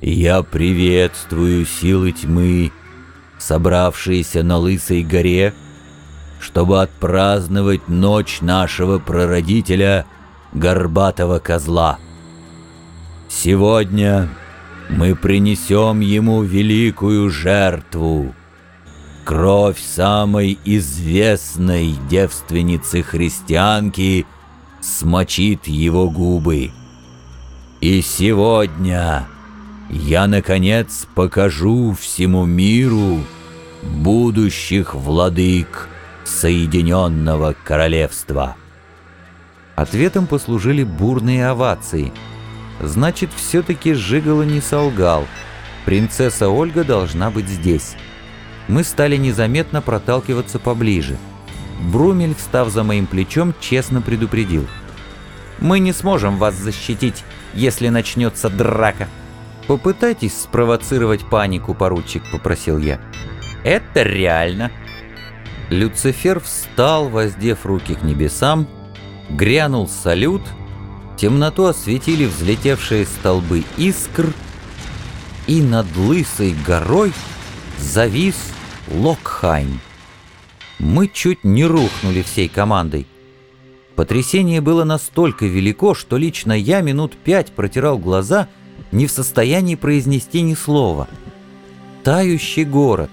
Я приветствую силы тьмы, собравшиеся на Лысой горе, чтобы отпраздновать ночь нашего прародителя, горбатого козла. Сегодня мы принесем ему великую жертву, кровь самой известной девственницы-христианки смочит его губы. И сегодня я, наконец, покажу всему миру будущих владык Соединенного Королевства. Ответом послужили бурные овации. Значит, все-таки Жигало не солгал. Принцесса Ольга должна быть здесь. Мы стали незаметно проталкиваться поближе. Брумель, встав за моим плечом, честно предупредил. «Мы не сможем вас защитить, если начнется драка». «Попытайтесь спровоцировать панику, поручик», — попросил я. «Это реально». Люцифер встал, воздев руки к небесам, грянул салют, темноту осветили взлетевшие столбы искр, и над лысой горой завис Локхайм. Мы чуть не рухнули всей командой. Потрясение было настолько велико, что лично я минут пять протирал глаза, не в состоянии произнести ни слова. Тающий город,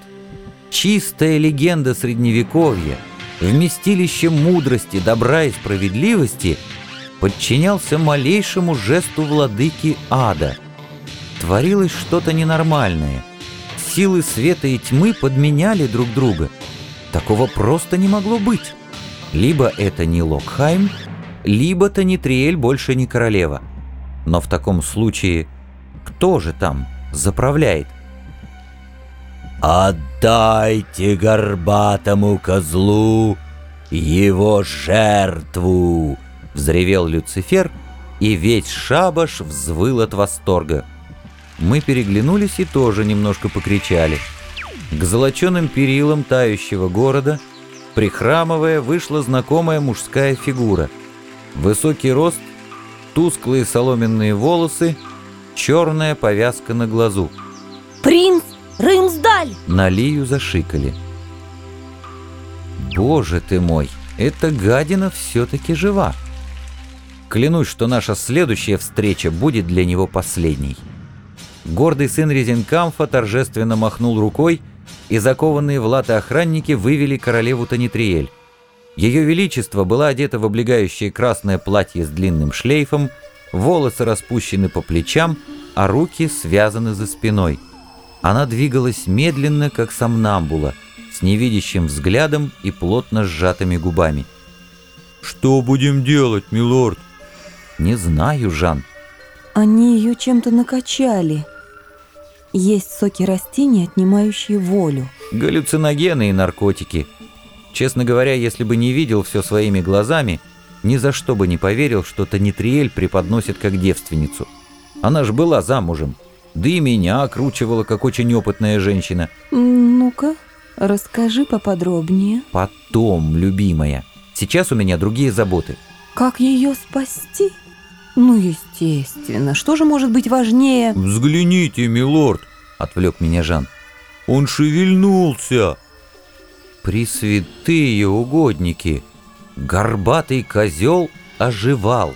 чистая легенда Средневековья, вместилище мудрости, добра и справедливости подчинялся малейшему жесту владыки ада. Творилось что-то ненормальное. Силы света и тьмы подменяли друг друга. Такого просто не могло быть. Либо это не Локхайм, либо Танитриэль больше не королева. Но в таком случае кто же там заправляет? «Отдайте горбатому козлу его жертву!» — взревел Люцифер, и весь шабаш взвыл от восторга. Мы переглянулись и тоже немножко покричали. К золоченым перилам тающего города — Прихрамывая, вышла знакомая мужская фигура. Высокий рост, тусклые соломенные волосы, черная повязка на глазу. «Принц Рымсдаль!» На Лию зашикали. «Боже ты мой, эта гадина все-таки жива!» Клянусь, что наша следующая встреча будет для него последней. Гордый сын Резенкамфа торжественно махнул рукой, и закованные в латы охранники вывели королеву Танитриэль. Ее величество была одета в облегающее красное платье с длинным шлейфом, волосы распущены по плечам, а руки связаны за спиной. Она двигалась медленно, как сомнамбула, с невидящим взглядом и плотно сжатыми губами. «Что будем делать, милорд?» «Не знаю, Жан». «Они ее чем-то накачали», есть соки растений, отнимающие волю. Галлюциногены и наркотики. Честно говоря, если бы не видел все своими глазами, ни за что бы не поверил, что Танитриэль преподносит как девственницу. Она ж была замужем. Да и меня окручивала, как очень опытная женщина. Ну-ка, расскажи поподробнее. Потом, любимая. Сейчас у меня другие заботы. Как ее спасти? Ну, естественно. Что же может быть важнее? Взгляните, милорд, отвлек меня Жан. Он шевельнулся. Пресвятые угодники. Горбатый козел оживал.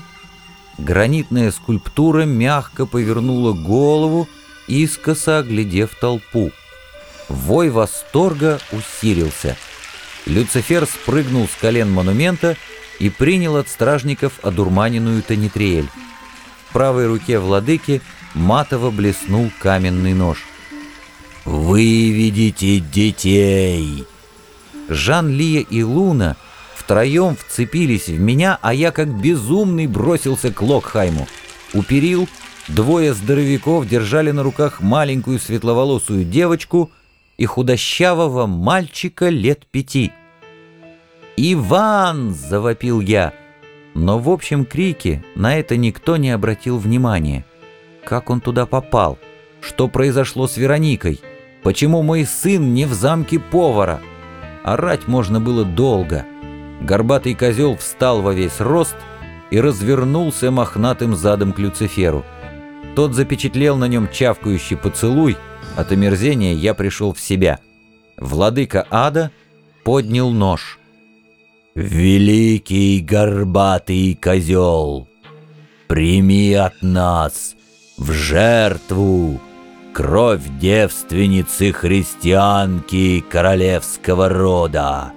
Гранитная скульптура мягко повернула голову, искоса оглядев толпу. Вой восторга усилился. Люцифер спрыгнул с колен монумента и принял от стражников одурманенную Танитриэль. В правой руке владыки матово блеснул каменный нож. «Выведите детей!» Жан, Лия и Луна втроем вцепились в меня, а я как безумный бросился к Локхайму. У перил двое здоровяков держали на руках маленькую светловолосую девочку и худощавого мальчика лет пяти. «Иван!» — завопил я. Но в общем крике на это никто не обратил внимания. Как он туда попал? Что произошло с Вероникой? Почему мой сын не в замке повара? Орать можно было долго. Горбатый козел встал во весь рост и развернулся мохнатым задом к Люциферу. Тот запечатлел на нем чавкающий поцелуй. От омерзения я пришел в себя. Владыка ада поднял нож. «Великий горбатый козел, прими от нас в жертву кровь девственницы-христианки королевского рода.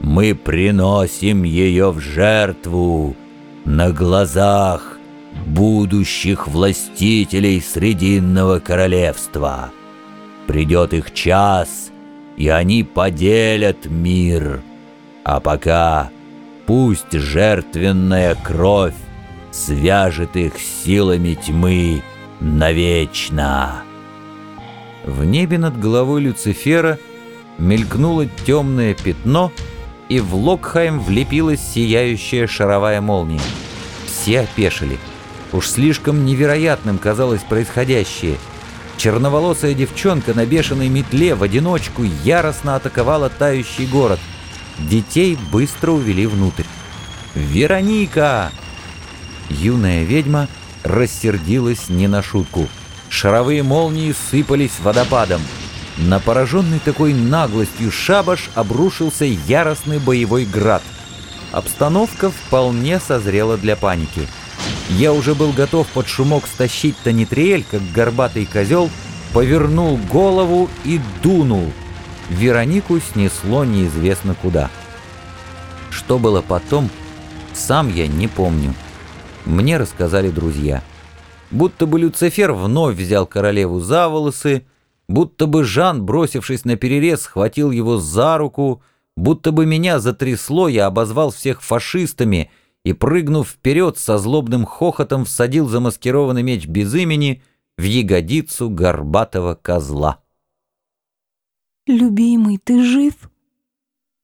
Мы приносим ее в жертву на глазах будущих властителей Срединного королевства. Придет их час, и они поделят мир. А пока пусть жертвенная кровь свяжет их силами тьмы навечно. В небе над головой Люцифера мелькнуло темное пятно, и в Локхайм влепилась сияющая шаровая молния. Все опешили. Уж слишком невероятным казалось происходящее. Черноволосая девчонка на бешеной метле в одиночку яростно атаковала тающий город. Детей быстро увели внутрь. «Вероника!» Юная ведьма рассердилась не на шутку. Шаровые молнии сыпались водопадом. На пораженный такой наглостью шабаш обрушился яростный боевой град. Обстановка вполне созрела для паники. Я уже был готов под шумок стащить Танитриэль, как горбатый козел, повернул голову и дунул. Веронику снесло неизвестно куда. Что было потом, сам я не помню. Мне рассказали друзья. Будто бы Люцифер вновь взял королеву за волосы, будто бы Жан, бросившись на перерез, схватил его за руку, будто бы меня затрясло, я обозвал всех фашистами и, прыгнув вперед, со злобным хохотом всадил замаскированный меч без имени в ягодицу горбатого козла. Любимый, ты жив?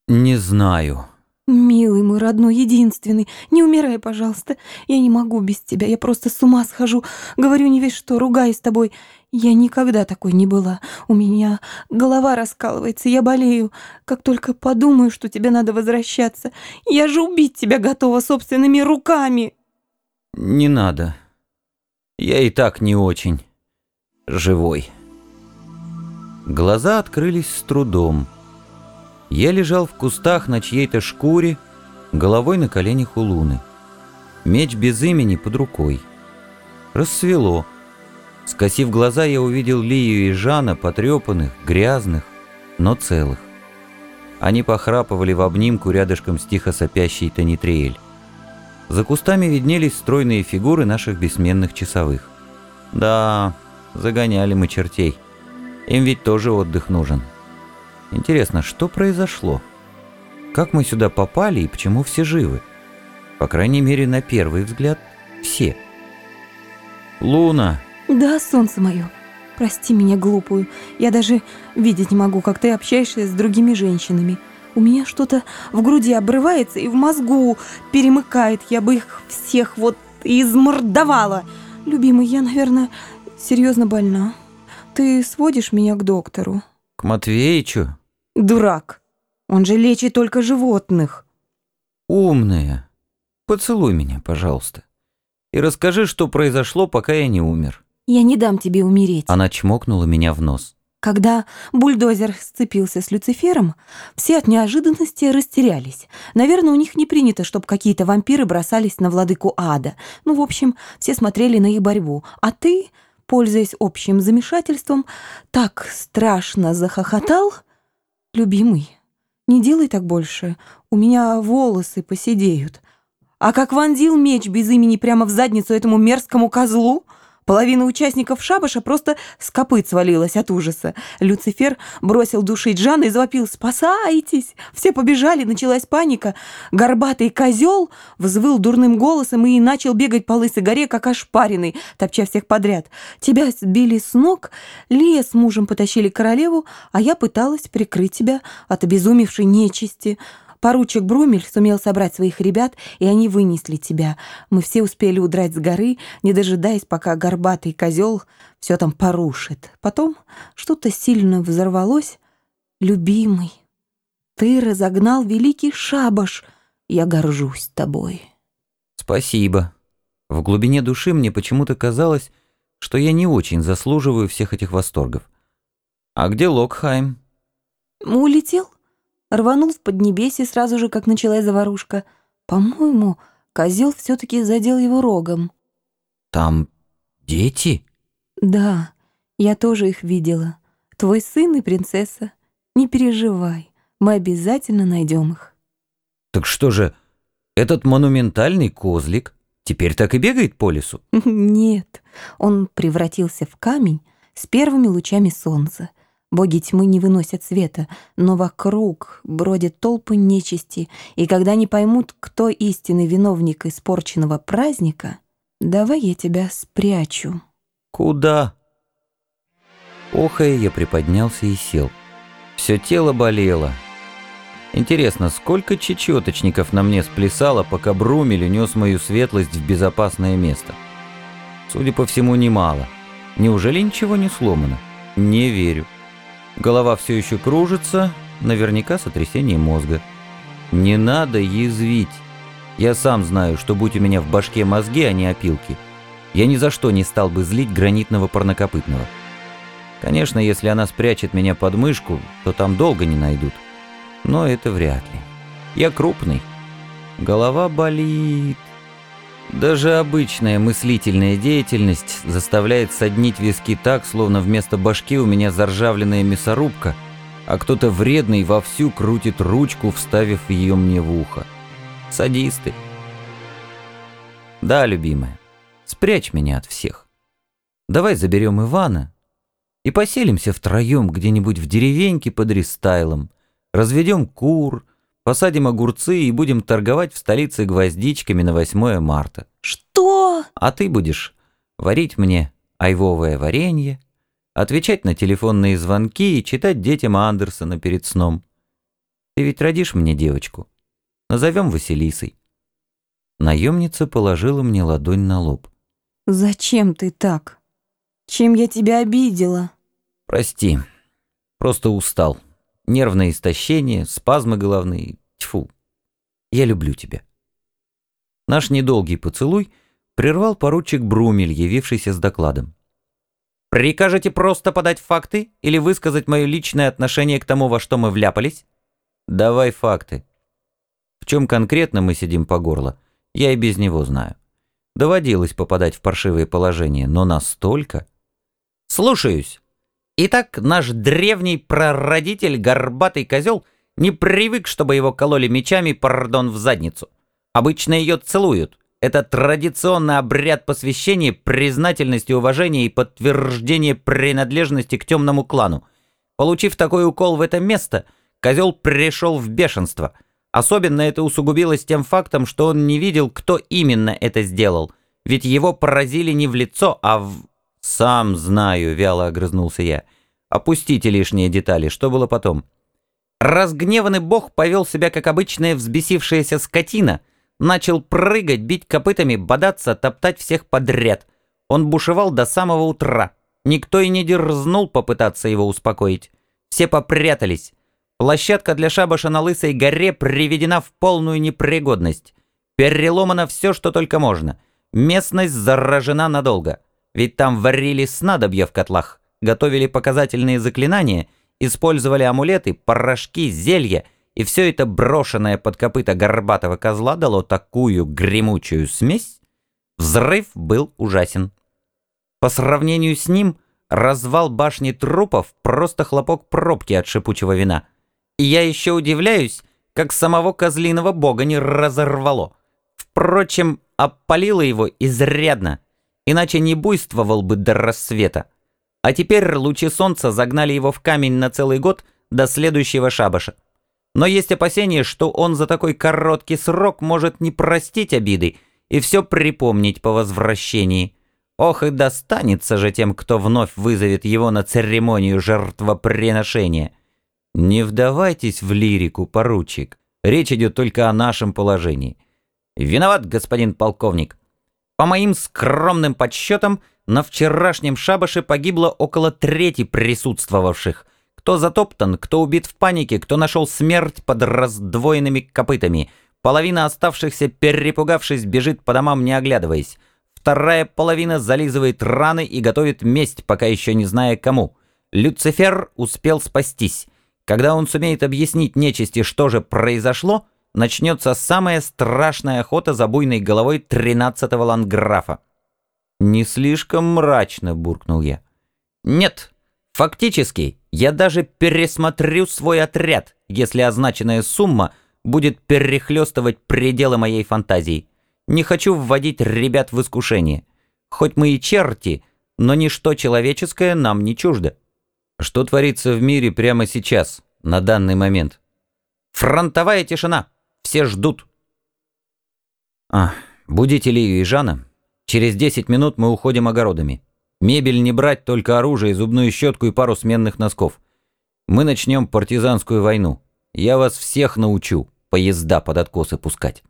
Не знаю. Милый мой родной, единственный, не умирай, пожалуйста. Я не могу без тебя, я просто с ума схожу. Говорю не весь что, ругаюсь с тобой. Я никогда такой не была. У меня голова раскалывается, я болею. Как только подумаю, что тебе надо возвращаться, я же убить тебя готова собственными руками. Не надо. Я и так не очень живой. Глаза открылись с трудом. Я лежал в кустах на чьей-то шкуре, головой на коленях у луны. Меч без имени под рукой. Рассвело. Скосив глаза, я увидел Лию и Жана, потрепанных, грязных, но целых. Они похрапывали в обнимку рядышком с тихо сопящей Танитриэль. За кустами виднелись стройные фигуры наших бессменных часовых. Да, загоняли мы чертей. Им ведь тоже отдых нужен. Интересно, что произошло? Как мы сюда попали и почему все живы? По крайней мере, на первый взгляд, все. Луна. Да, солнце мое. Прости меня глупую. Я даже видеть не могу, как ты общаешься с другими женщинами. У меня что-то в груди обрывается и в мозгу перемыкает. Я бы их всех вот измордовала. Любимый, я, наверное, серьезно больна. Ты сводишь меня к доктору? К Матвеичу? Дурак. Он же лечит только животных. Умная. Поцелуй меня, пожалуйста. И расскажи, что произошло, пока я не умер. Я не дам тебе умереть. Она чмокнула меня в нос. Когда бульдозер сцепился с Люцифером, все от неожиданности растерялись. Наверное, у них не принято, чтобы какие-то вампиры бросались на владыку ада. Ну, в общем, все смотрели на их борьбу. А ты, пользуясь общим замешательством, так страшно захохотал, «Любимый, не делай так больше, у меня волосы поседеют. А как вонзил меч без имени прямо в задницу этому мерзкому козлу?» Половина участников шабаша просто с копыт свалилась от ужаса. Люцифер бросил душить Жана и завопил «Спасайтесь!». Все побежали, началась паника. Горбатый козел взвыл дурным голосом и начал бегать по лысой горе, как ошпаренный, топча всех подряд. Тебя сбили с ног, Лия с мужем потащили королеву, а я пыталась прикрыть тебя от обезумевшей нечисти. Поручик Брумель сумел собрать своих ребят, и они вынесли тебя. Мы все успели удрать с горы, не дожидаясь, пока горбатый козел все там порушит. Потом что-то сильно взорвалось. Любимый, ты разогнал великий шабаш. Я горжусь тобой. Спасибо. В глубине души мне почему-то казалось, что я не очень заслуживаю всех этих восторгов. А где Локхайм? Улетел. Рванул в Поднебесье сразу же, как началась заварушка. По-моему, козел все-таки задел его рогом. Там дети? Да, я тоже их видела. Твой сын и принцесса. Не переживай, мы обязательно найдем их. Так что же, этот монументальный козлик теперь так и бегает по лесу? Нет, он превратился в камень с первыми лучами солнца. Боги тьмы не выносят света, но вокруг бродят толпы нечисти, и когда не поймут, кто истинный виновник испорченного праздника, давай я тебя спрячу. Куда? Охая, я приподнялся и сел. Все тело болело. Интересно, сколько чечеточников на мне сплясало, пока Брумель унес мою светлость в безопасное место? Судя по всему, немало. Неужели ничего не сломано? Не верю. Голова все еще кружится, наверняка сотрясение мозга. Не надо язвить. Я сам знаю, что будь у меня в башке мозги, а не опилки, я ни за что не стал бы злить гранитного парнокопытного. Конечно, если она спрячет меня под мышку, то там долго не найдут. Но это вряд ли. Я крупный. Голова болит. Даже обычная мыслительная деятельность заставляет соднить виски так, словно вместо башки у меня заржавленная мясорубка, а кто-то вредный вовсю крутит ручку, вставив ее мне в ухо. Садисты. Да, любимая, спрячь меня от всех. Давай заберем Ивана и поселимся втроем где-нибудь в деревеньке под Ристайлом, разведем кур, посадим огурцы и будем торговать в столице гвоздичками на 8 марта. Что? А ты будешь варить мне айвовое варенье, отвечать на телефонные звонки и читать детям Андерсона перед сном. Ты ведь родишь мне девочку. Назовем Василисой. Наемница положила мне ладонь на лоб. Зачем ты так? Чем я тебя обидела? Прости, просто устал. Нервное истощение, спазмы головные. Тьфу. Я люблю тебя. Наш недолгий поцелуй прервал поручик Брумель, явившийся с докладом. «Прикажете просто подать факты или высказать мое личное отношение к тому, во что мы вляпались?» «Давай факты. В чем конкретно мы сидим по горло, я и без него знаю. Доводилось попадать в паршивые положения, но настолько...» «Слушаюсь. Итак, наш древний прародитель, горбатый козел, не привык, чтобы его кололи мечами, пардон, в задницу. Обычно ее целуют. Это традиционный обряд посвящения, признательности, уважения и подтверждения принадлежности к темному клану. Получив такой укол в это место, козел пришел в бешенство. Особенно это усугубилось тем фактом, что он не видел, кто именно это сделал. Ведь его поразили не в лицо, а в... «Сам знаю», — вяло огрызнулся я. «Опустите лишние детали. Что было потом?» Разгневанный бог повел себя, как обычная взбесившаяся скотина, начал прыгать, бить копытами, бодаться, топтать всех подряд. Он бушевал до самого утра. Никто и не дерзнул попытаться его успокоить. Все попрятались. Площадка для шабаша на Лысой горе приведена в полную непригодность. Переломано все, что только можно. Местность заражена надолго. Ведь там варили снадобья в котлах, готовили показательные заклинания, использовали амулеты, порошки, зелья, и все это брошенное под копыта горбатого козла дало такую гремучую смесь, взрыв был ужасен. По сравнению с ним, развал башни трупов — просто хлопок пробки от шипучего вина. И я еще удивляюсь, как самого козлиного бога не разорвало. Впрочем, опалило его изрядно — иначе не буйствовал бы до рассвета. А теперь лучи солнца загнали его в камень на целый год до следующего шабаша. Но есть опасение, что он за такой короткий срок может не простить обиды и все припомнить по возвращении. Ох и достанется же тем, кто вновь вызовет его на церемонию жертвоприношения. Не вдавайтесь в лирику, поручик. Речь идет только о нашем положении. Виноват, господин полковник. По моим скромным подсчетам, на вчерашнем шабаше погибло около трети присутствовавших. Кто затоптан, кто убит в панике, кто нашел смерть под раздвоенными копытами. Половина оставшихся, перепугавшись, бежит по домам, не оглядываясь. вторая половина зализывает раны и готовит месть, пока еще не зная кому. Люцифер успел спастись. Когда он сумеет объяснить нечисти, что же произошло, начнется самая страшная охота за буйной головой тринадцатого ланграфа. «Не слишком мрачно», — буркнул я. «Нет, фактически, я даже пересмотрю свой отряд, если означенная сумма будет перехлестывать пределы моей фантазии. Не хочу вводить ребят в искушение. Хоть мы и черти, но ничто человеческое нам не чуждо». «Что творится в мире прямо сейчас, на данный момент?» «Фронтовая тишина. Все ждут». «А, будите Лию и Жана?» Через 10 минут мы уходим огородами. Мебель не брать, только оружие, зубную щетку и пару сменных носков. Мы начнем партизанскую войну. Я вас всех научу поезда под откосы пускать.